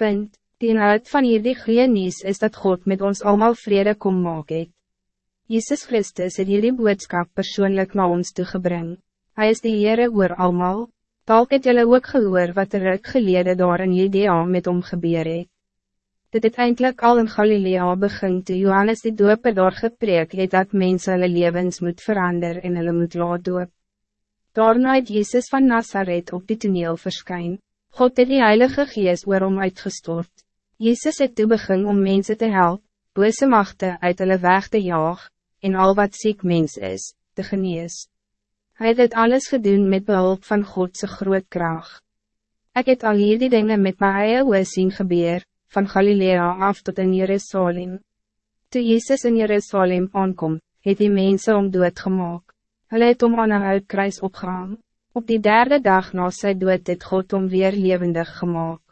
Punt, die inhoud van hierdie goeie nieuws is dat God met ons allemaal vrede kom maak het. Jezus Christus het hierdie boodskap persoonlijk naar ons toegebring. Hij is de Heere oor allemaal. Talk het julle ook gehoor wat er ruk gelede daar in Judea met hom gebeur het. Dit het eindelijk al in Galilea begin toe Johannes die doper daar gepreek het dat mensen hulle levens moet verander en hulle moet laat doop. Daarna het Jezus van Nazareth op die toneel verskyn. God het die Heilige Geest oor hom uitgestort. Jezus het toe begin om mensen te helpen, bose machte uit hulle weg te jaag, en al wat ziek mens is, te genees. Hij het dit alles gedoen met behulp van Godse groot kracht. Ik het al hier die dingen met my eie oor sien gebeur, van Galilea af tot in Jerusalem. Toe Jezus in Jerusalem aankom, het die mense om dood gemaakt. Hulle het om aan een uitkruis opgehang. Op die derde dag na sy dood het God om weer levendig gemaakt.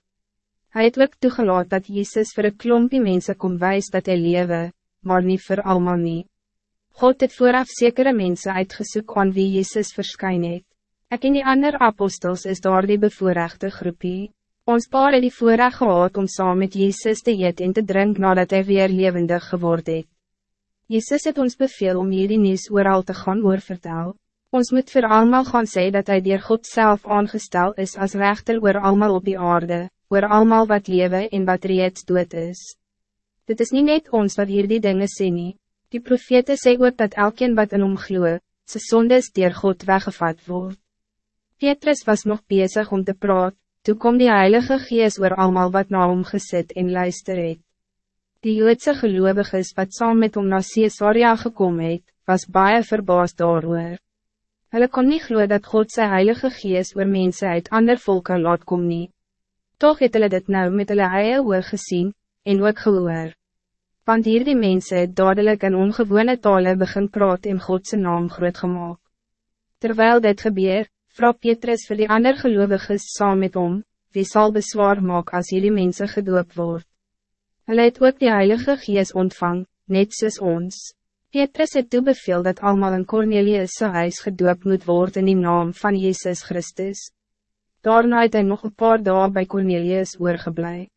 Hij het ook toegelaat dat Jezus voor een klompje mensen kon wijs dat hij lewe, maar niet voor allemaal niet. God het vooraf zekere mensen uitgezoek aan wie Jezus verskyn het. Ek en die ander apostels is daar die bevoorrechte groepie. Ons paar het die voorrecht gehad om saam met Jezus te eet en te drink nadat hij weer levendig geworden het. Jezus het ons beveel om hierdie nieuws ooral te gaan oorvertel. Ons moet voor allemaal gaan zeggen dat hij dier God zelf aangesteld is als rechter oor allemaal op die aarde, oor allemaal wat lewe en wat reeds dood is. Dit is niet net ons wat hierdie dinge sê nie. Die profete sê ook dat elkeen wat in hom gloe, sy sondes dier God weggevat word. Petrus was nog bezig om te praat, toe kom die Heilige Gees oor allemaal wat na hom gesit en luister het. Die Joodse geloviges wat saam met hom na Caesarea gekom het, was baie verbaasd daarover. Hulle kon niet glo dat God zijn heilige geest oor mense uit ander volke laat kom nie. Toch het hulle dit nou met hulle eie oor gezien, en ook gehoor. Want hier die mense het dadelijk in ongewone tale begin praat en Godse naam groot gemaakt. Terwijl dit gebeur, vraag Petrus vir die ander geloviges saam met hom, wie zal bezwaar maak als jullie mensen gedoop word. Hulle het ook die Heilige Gees ontvang, net soos ons. Petrus het toebeveel dat allemaal in Cornelius' huis gedoop moet worden in die naam van Jezus Christus. Daarna het hy nog een paar dagen bij Cornelius oorgeblij.